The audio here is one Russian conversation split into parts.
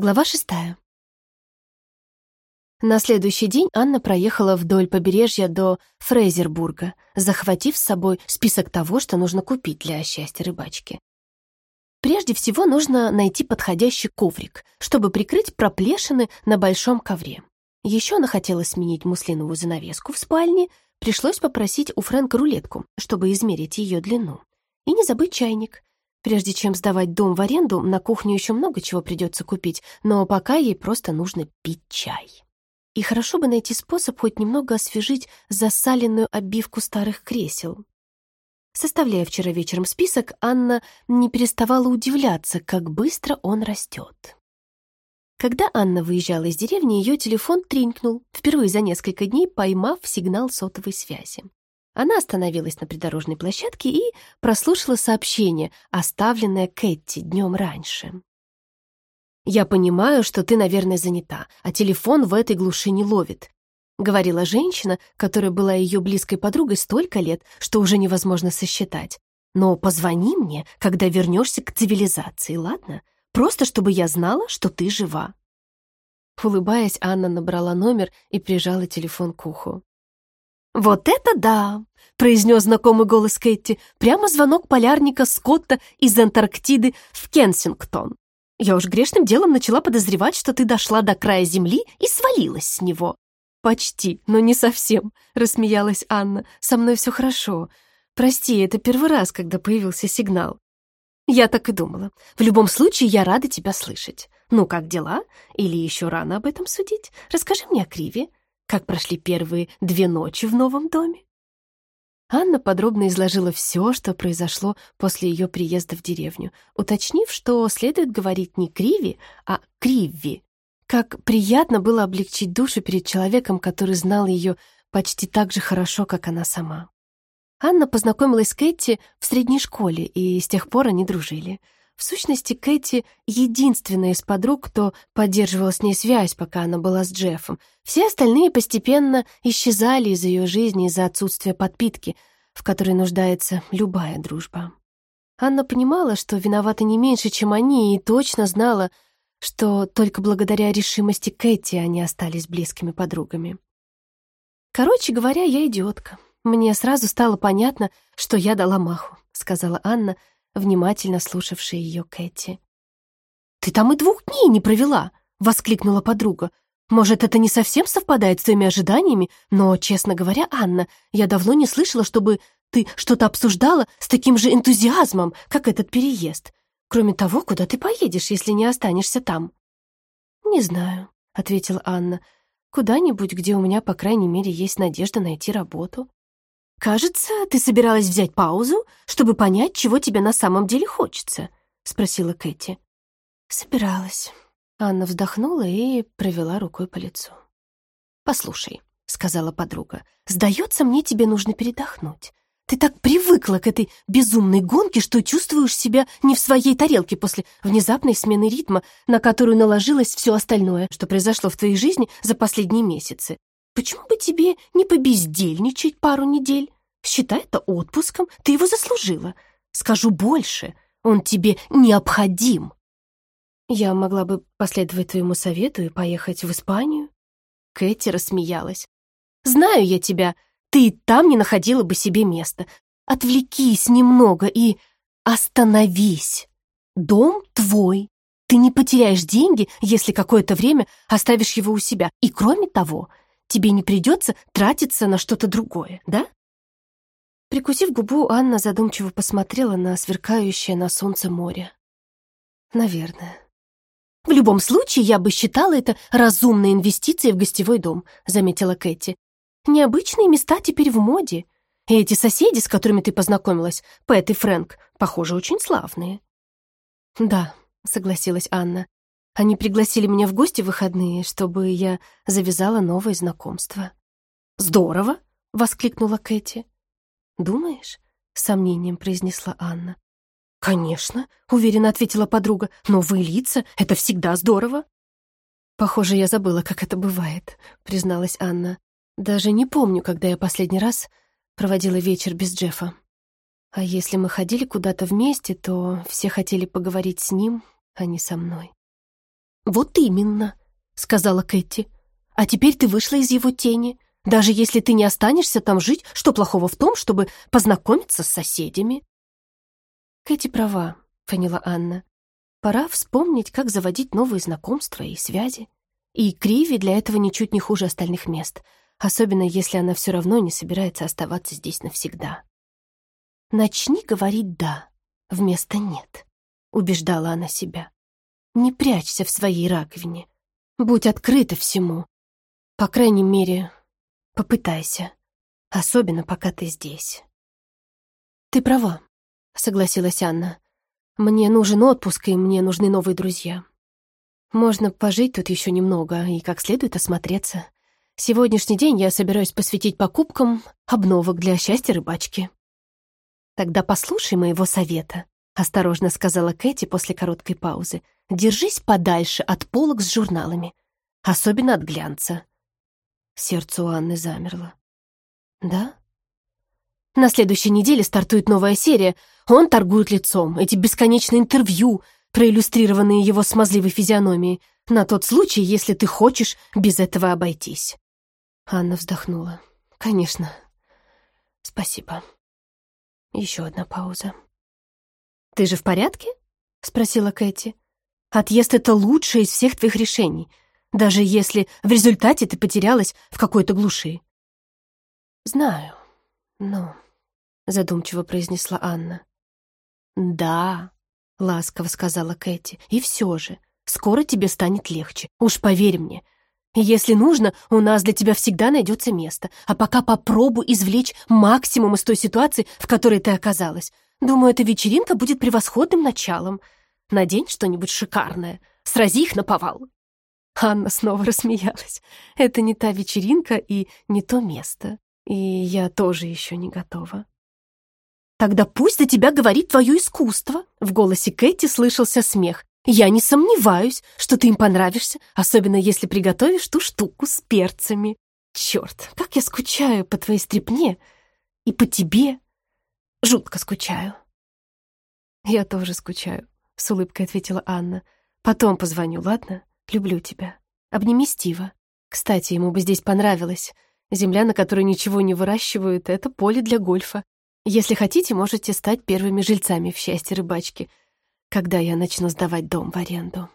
Глава шестая. На следующий день Анна проехала вдоль побережья до Фрейзербурга, захватив с собой список того, что нужно купить для счастья рыбачки. Прежде всего нужно найти подходящий коврик, чтобы прикрыть проплешины на большом ковре. Еще она хотела сменить муслиновую занавеску в спальне, пришлось попросить у Фрэнка рулетку, чтобы измерить ее длину. И не забыть чайник. Прежде чем сдавать дом в аренду, на кухню еще много чего придется купить, но пока ей просто нужно пить чай. И хорошо бы найти способ хоть немного освежить засаленную обивку старых кресел. Составляя вчера вечером список, Анна не переставала удивляться, как быстро он растет. Когда Анна выезжала из деревни, ее телефон тренькнул, впервые за несколько дней поймав сигнал сотовой связи. Она остановилась на придорожной площадке и прослушала сообщение, оставленное Кэти днем раньше. «Я понимаю, что ты, наверное, занята, а телефон в этой глуши не ловит», говорила женщина, которая была ее близкой подругой столько лет, что уже невозможно сосчитать. «Но позвони мне, когда вернешься к цивилизации, ладно? Просто чтобы я знала, что ты жива». Улыбаясь, Анна набрала номер и прижала телефон к уху. «Вот это да!» — произнес знакомый голос Кэти. «Прямо звонок полярника Скотта из Антарктиды в Кенсингтон. Я уж грешным делом начала подозревать, что ты дошла до края земли и свалилась с него». «Почти, но не совсем», — рассмеялась Анна. «Со мной все хорошо. Прости, это первый раз, когда появился сигнал». «Я так и думала. В любом случае, я рада тебя слышать. Ну, как дела? Или еще рано об этом судить? Расскажи мне о Криве. Как прошли первые две ночи в новом доме? Анна подробно изложила все, что произошло после ее приезда в деревню, уточнив, что следует говорить не Криви, а Кривви. Как приятно было облегчить душу перед человеком, который знал ее почти так же хорошо, как она сама. Анна познакомилась с Кэти в средней школе, и с тех пор они дружили — в сущности, Кэти — единственная из подруг, кто поддерживал с ней связь, пока она была с Джеффом. Все остальные постепенно исчезали из ее жизни из-за отсутствия подпитки, в которой нуждается любая дружба. Анна понимала, что виновата не меньше, чем они, и точно знала, что только благодаря решимости Кэти они остались близкими подругами. «Короче говоря, я идиотка. Мне сразу стало понятно, что я дала маху», — сказала Анна, — внимательно слушавшая ее Кэти. «Ты там и двух дней не провела!» — воскликнула подруга. «Может, это не совсем совпадает с твоими ожиданиями, но, честно говоря, Анна, я давно не слышала, чтобы ты что-то обсуждала с таким же энтузиазмом, как этот переезд. Кроме того, куда ты поедешь, если не останешься там?» «Не знаю», — ответила Анна. «Куда-нибудь, где у меня, по крайней мере, есть надежда найти работу». «Кажется, ты собиралась взять паузу, чтобы понять, чего тебе на самом деле хочется», — спросила Кэти. «Собиралась». Анна вздохнула и провела рукой по лицу. «Послушай», — сказала подруга, — «сдается мне, тебе нужно передохнуть. Ты так привыкла к этой безумной гонке, что чувствуешь себя не в своей тарелке после внезапной смены ритма, на которую наложилось все остальное, что произошло в твоей жизни за последние месяцы. Почему бы тебе не побездельничать пару недель? Считай это отпуском, ты его заслужила. Скажу больше, он тебе необходим. Я могла бы последовать твоему совету и поехать в Испанию. Кэти рассмеялась. Знаю я тебя, ты там не находила бы себе места. Отвлекись немного и остановись. Дом твой. Ты не потеряешь деньги, если какое-то время оставишь его у себя. И кроме того, тебе не придется тратиться на что-то другое, да?» Прикусив губу, Анна задумчиво посмотрела на сверкающее на солнце море. «Наверное». «В любом случае, я бы считала это разумной инвестицией в гостевой дом», — заметила Кэти. «Необычные места теперь в моде. И эти соседи, с которыми ты познакомилась, Пэт и Фрэнк, похоже, очень славные». «Да», — согласилась Анна. Они пригласили меня в гости в выходные, чтобы я завязала новое знакомство. «Здорово!» — воскликнула Кэти. «Думаешь?» — с сомнением произнесла Анна. «Конечно», — уверенно ответила подруга. «Новые лица — это всегда здорово». «Похоже, я забыла, как это бывает», — призналась Анна. «Даже не помню, когда я последний раз проводила вечер без Джеффа. А если мы ходили куда-то вместе, то все хотели поговорить с ним, а не со мной». «Вот именно», — сказала Кэти. «А теперь ты вышла из его тени. Даже если ты не останешься там жить, что плохого в том, чтобы познакомиться с соседями?» Кэти права, поняла Анна. Пора вспомнить, как заводить новые знакомства и связи. И Криви для этого ничуть не хуже остальных мест, особенно если она все равно не собирается оставаться здесь навсегда. «Начни говорить «да» вместо «нет», — убеждала она себя. «Не прячься в своей раковине. Будь открыта всему. По крайней мере, попытайся, особенно пока ты здесь». «Ты права», — согласилась Анна. «Мне нужен отпуск, и мне нужны новые друзья. Можно пожить тут еще немного и как следует осмотреться. Сегодняшний день я собираюсь посвятить покупкам обновок для счастья рыбачки». «Тогда послушай моего совета», — осторожно сказала Кэти после короткой паузы. «Держись подальше от полок с журналами, особенно от глянца». Сердце у Анны замерло. «Да?» На следующей неделе стартует новая серия. Он торгует лицом. Эти бесконечные интервью, проиллюстрированные его смазливой физиономией, на тот случай, если ты хочешь без этого обойтись. Анна вздохнула. Конечно. Спасибо. Еще одна пауза. «Ты же в порядке?» — спросила Кэти. «Отъезд — это лучшее из всех твоих решений, даже если в результате ты потерялась в какой-то глуши». «Знаю, но...» задумчиво произнесла Анна. «Да», — ласково сказала Кэти, — «и все же, скоро тебе станет легче, уж поверь мне. Если нужно, у нас для тебя всегда найдется место, а пока попробуй извлечь максимум из той ситуации, в которой ты оказалась. Думаю, эта вечеринка будет превосходным началом. Надень что-нибудь шикарное, срази их на повал». Анна снова рассмеялась. «Это не та вечеринка и не то место. И я тоже еще не готова». «Тогда пусть за тебя говорит твое искусство!» В голосе Кэти слышался смех. «Я не сомневаюсь, что ты им понравишься, особенно если приготовишь ту штуку с перцами. Черт, как я скучаю по твоей стрипне и по тебе. Жутко скучаю». «Я тоже скучаю», — с улыбкой ответила Анна. «Потом позвоню, ладно? Люблю тебя. Обними Стива. Кстати, ему бы здесь понравилось. Земля, на которой ничего не выращивают, — это поле для гольфа. Если хотите, можете стать первыми жильцами в счастье рыбачки, когда я начну сдавать дом в аренду.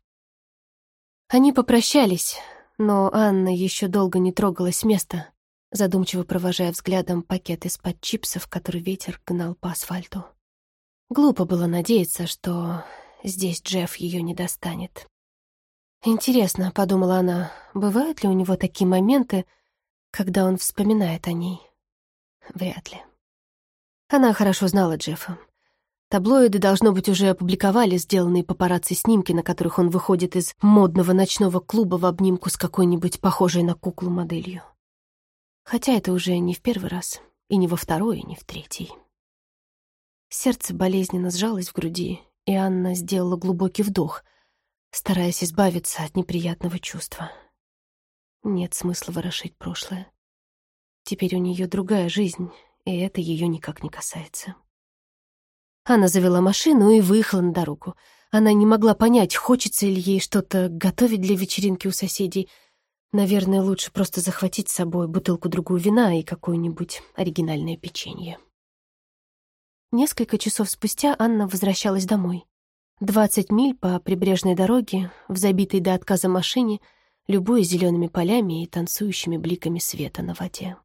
Они попрощались, но Анна еще долго не трогалась с места, задумчиво провожая взглядом пакет из-под чипсов, который ветер гнал по асфальту. Глупо было надеяться, что здесь Джефф ее не достанет. «Интересно», — подумала она, — «бывают ли у него такие моменты, когда он вспоминает о ней?» Вряд ли. Она хорошо знала Джеффа. Таблоиды, должно быть, уже опубликовали сделанные папарацци снимки, на которых он выходит из модного ночного клуба в обнимку с какой-нибудь похожей на куклу моделью. Хотя это уже не в первый раз, и не во второй, и не в третий. Сердце болезненно сжалось в груди, и Анна сделала глубокий вдох, стараясь избавиться от неприятного чувства. Нет смысла ворошить прошлое. Теперь у нее другая жизнь, и это ее никак не касается. Она завела машину и выехала на дорогу. Она не могла понять, хочется ли ей что-то готовить для вечеринки у соседей. Наверное, лучше просто захватить с собой бутылку-другую вина и какое-нибудь оригинальное печенье. Несколько часов спустя Анна возвращалась домой. Двадцать миль по прибрежной дороге, в забитой до отказа машине, любуясь зелеными полями и танцующими бликами света на воде.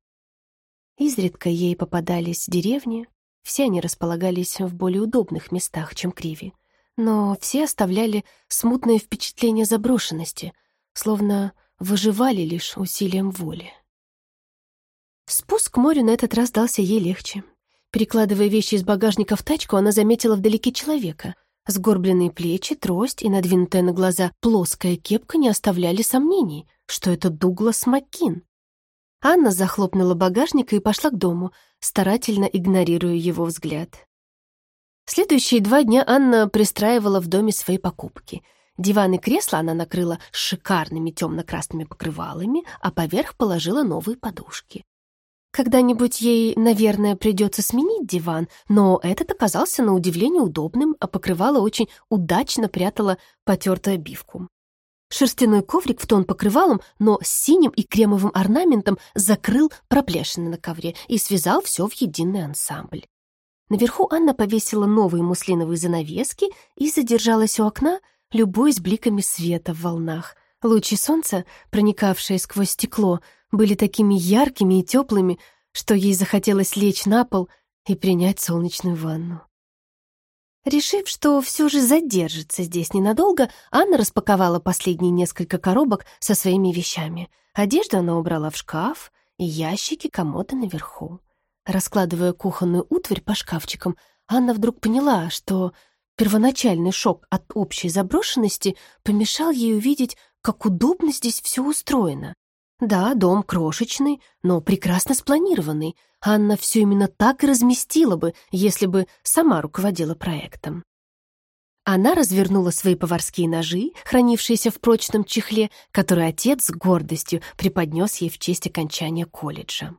Изредка ей попадались деревни, все они располагались в более удобных местах, чем Криви, но все оставляли смутное впечатление заброшенности, словно выживали лишь усилием воли. Спуск к морю на этот раз дался ей легче. Перекладывая вещи из багажника в тачку, она заметила вдалеке человека. Сгорбленные плечи, трость и надвинутая на глаза плоская кепка не оставляли сомнений, что это Дуглас Маккин. Анна захлопнула багажник и пошла к дому, старательно игнорируя его взгляд. Следующие два дня Анна пристраивала в доме свои покупки. Диван и кресло она накрыла шикарными темно-красными покрывалами, а поверх положила новые подушки. Когда-нибудь ей, наверное, придется сменить диван, но этот оказался на удивление удобным, а покрывало очень удачно прятало потертую обивку. Шерстяной коврик в тон покрывалом, но с синим и кремовым орнаментом закрыл проплешины на ковре и связал все в единый ансамбль. Наверху Анна повесила новые муслиновые занавески и задержалась у окна, любуясь бликами света в волнах. Лучи солнца, проникавшие сквозь стекло, были такими яркими и теплыми, что ей захотелось лечь на пол и принять солнечную ванну. Решив, что все же задержится здесь ненадолго, Анна распаковала последние несколько коробок со своими вещами. Одежду она убрала в шкаф и ящики комода наверху. Раскладывая кухонную утварь по шкафчикам, Анна вдруг поняла, что первоначальный шок от общей заброшенности помешал ей увидеть, как удобно здесь все устроено. Да, дом крошечный, но прекрасно спланированный. Анна все именно так и разместила бы, если бы сама руководила проектом. Она развернула свои поварские ножи, хранившиеся в прочном чехле, который отец с гордостью преподнес ей в честь окончания колледжа.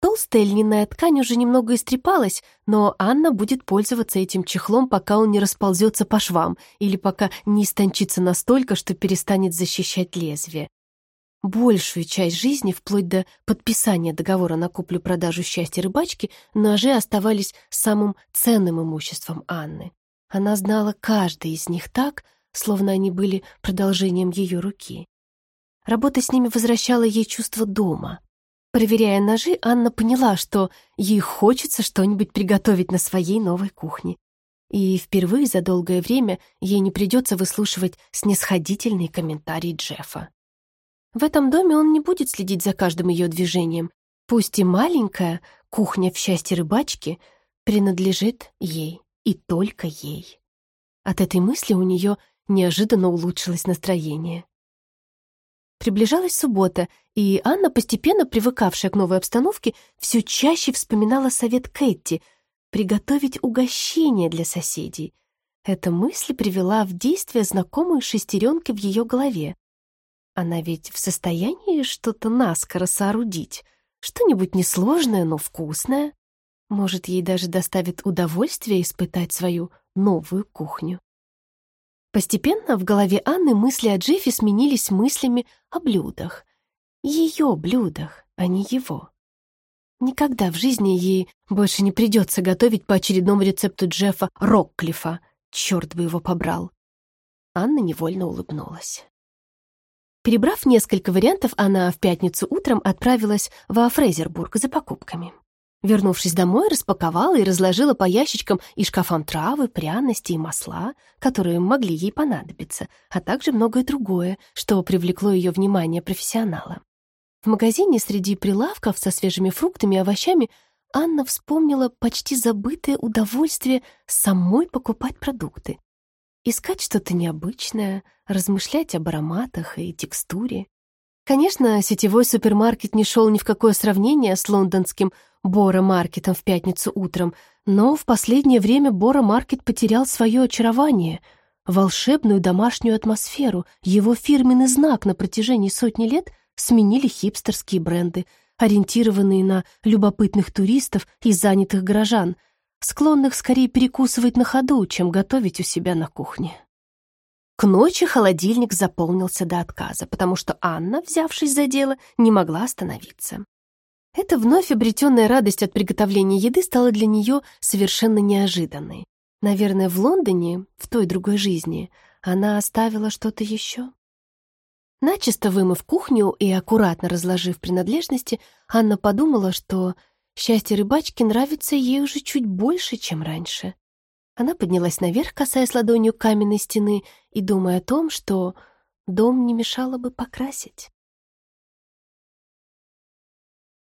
Толстая льняная ткань уже немного истрепалась, но Анна будет пользоваться этим чехлом, пока он не расползется по швам или пока не истончится настолько, что перестанет защищать лезвие. Большую часть жизни, вплоть до подписания договора на куплю-продажу счастья рыбачки, ножи оставались самым ценным имуществом Анны. Она знала каждый из них так, словно они были продолжением ее руки. Работа с ними возвращала ей чувство дома. Проверяя ножи, Анна поняла, что ей хочется что-нибудь приготовить на своей новой кухне. И впервые за долгое время ей не придется выслушивать снисходительные комментарии Джеффа. В этом доме он не будет следить за каждым ее движением. Пусть и маленькая кухня в счастье рыбачки принадлежит ей и только ей. От этой мысли у нее неожиданно улучшилось настроение. Приближалась суббота, и Анна, постепенно привыкавшая к новой обстановке, все чаще вспоминала совет Кэти приготовить угощение для соседей. Эта мысль привела в действие знакомые шестеренки в ее голове. Она ведь в состоянии что-то наскоро соорудить. Что-нибудь несложное, но вкусное. Может, ей даже доставит удовольствие испытать свою новую кухню. Постепенно в голове Анны мысли о Джеффе сменились мыслями о блюдах. Ее блюдах, а не его. Никогда в жизни ей больше не придется готовить по очередному рецепту Джеффа Рокклифа. Черт бы его побрал. Анна невольно улыбнулась. Перебрав несколько вариантов, она в пятницу утром отправилась во Фрейзербург за покупками. Вернувшись домой, распаковала и разложила по ящичкам и шкафам травы, пряности и масла, которые могли ей понадобиться, а также многое другое, что привлекло ее внимание профессионала. В магазине среди прилавков со свежими фруктами и овощами Анна вспомнила почти забытое удовольствие самой покупать продукты искать что-то необычное, размышлять об ароматах и текстуре. Конечно, сетевой супермаркет не шел ни в какое сравнение с лондонским Бора-маркетом в пятницу утром, но в последнее время Бора-маркет потерял свое очарование, волшебную домашнюю атмосферу, его фирменный знак на протяжении сотни лет сменили хипстерские бренды, ориентированные на любопытных туристов и занятых горожан — склонных скорее перекусывать на ходу, чем готовить у себя на кухне. К ночи холодильник заполнился до отказа, потому что Анна, взявшись за дело, не могла остановиться. Эта вновь обретенная радость от приготовления еды стала для нее совершенно неожиданной. Наверное, в Лондоне, в той другой жизни, она оставила что-то еще. Начисто вымыв кухню и аккуратно разложив принадлежности, Анна подумала, что Счастье рыбачки нравится ей уже чуть больше, чем раньше. Она поднялась наверх, касаясь ладонью каменной стены и думая о том, что дом не мешало бы покрасить.